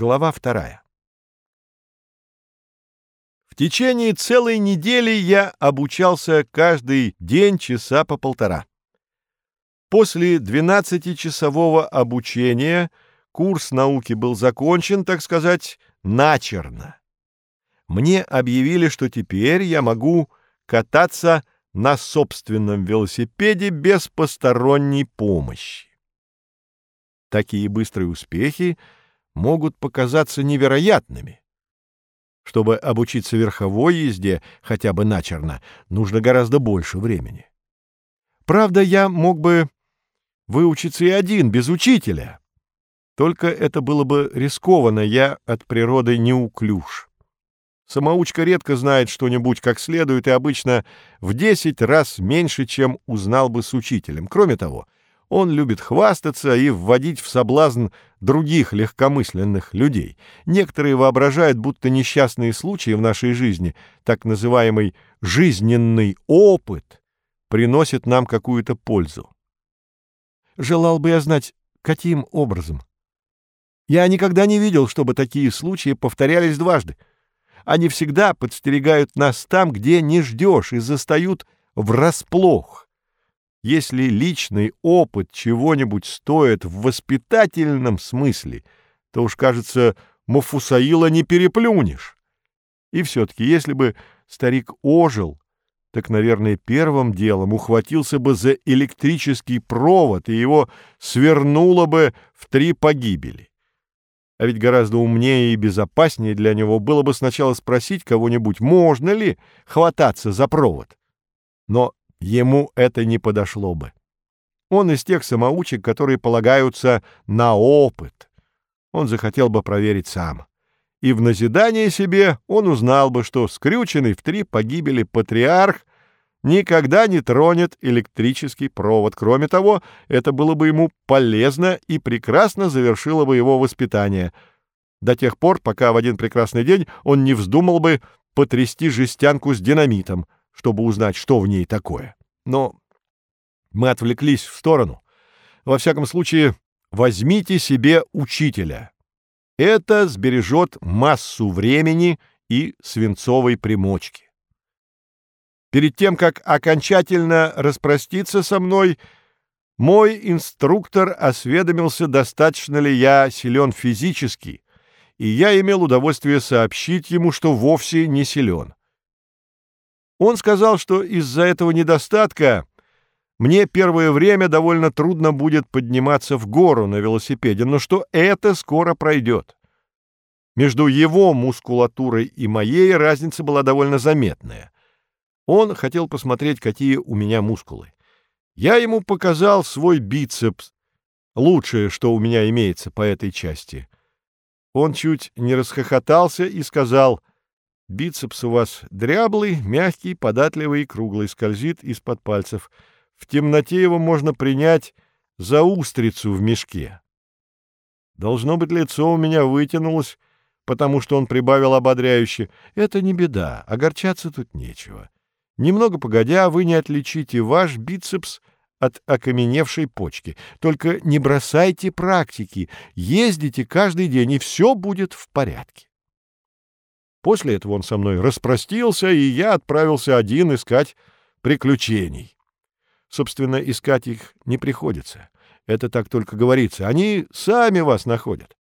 Глава вторая. В течение целой недели я обучался каждый день часа по полтора. После 12-часового обучения курс науки был закончен, так сказать, начерно. Мне объявили, что теперь я могу кататься на собственном велосипеде без посторонней помощи. Такие быстрые успехи могут показаться невероятными. Чтобы обучиться верховой езде, хотя бы начерно, нужно гораздо больше времени. Правда, я мог бы выучиться и один, без учителя. Только это было бы рискованно, я от природы неуклюж. Самоучка редко знает что-нибудь как следует и обычно в десять раз меньше, чем узнал бы с учителем. Кроме того, он любит хвастаться и вводить в соблазн других легкомысленных людей. Некоторые воображают, будто несчастные случаи в нашей жизни, так называемый «жизненный опыт», приносят нам какую-то пользу. Желал бы я знать, каким образом. Я никогда не видел, чтобы такие случаи повторялись дважды. Они всегда подстерегают нас там, где не ждешь, и застают врасплох. Если личный опыт чего-нибудь стоит в воспитательном смысле, то уж, кажется, Мафусаила не переплюнешь. И все-таки, если бы старик ожил, так, наверное, первым делом ухватился бы за электрический провод, и его свернуло бы в три погибели. А ведь гораздо умнее и безопаснее для него было бы сначала спросить кого-нибудь, можно ли хвататься за провод. Но ему это не подошло бы. Он из тех самоучек, которые полагаются на опыт. Он захотел бы проверить сам. И в назидание себе он узнал бы, что скрюченный в три погибели патриарх никогда не тронет электрический провод. Кроме того, это было бы ему полезно и прекрасно завершило бы его воспитание. До тех пор, пока в один прекрасный день он не вздумал бы потрясти жестянку с динамитом, чтобы узнать, что в ней такое. Но мы отвлеклись в сторону. Во всяком случае, возьмите себе учителя. Это сбережет массу времени и свинцовой примочки. Перед тем, как окончательно распроститься со мной, мой инструктор осведомился, достаточно ли я силен физически, и я имел удовольствие сообщить ему, что вовсе не силен. Он сказал, что из-за этого недостатка мне первое время довольно трудно будет подниматься в гору на велосипеде, но что это скоро пройдет. Между его мускулатурой и моей разница была довольно заметная — он хотел посмотреть, какие у меня мускулы. Я ему показал свой бицепс, лучшее, что у меня имеется по этой части. Он чуть не расхохотался и сказал, «Бицепс у вас дряблый, мягкий, податливый и круглый, скользит из-под пальцев. В темноте его можно принять за устрицу в мешке». Должно быть, лицо у меня вытянулось, потому что он прибавил ободряюще. «Это не беда, огорчаться тут нечего». Немного погодя, вы не отличите ваш бицепс от окаменевшей почки. Только не бросайте практики, ездите каждый день, и все будет в порядке. После этого он со мной распростился, и я отправился один искать приключений. Собственно, искать их не приходится. Это так только говорится. Они сами вас находят.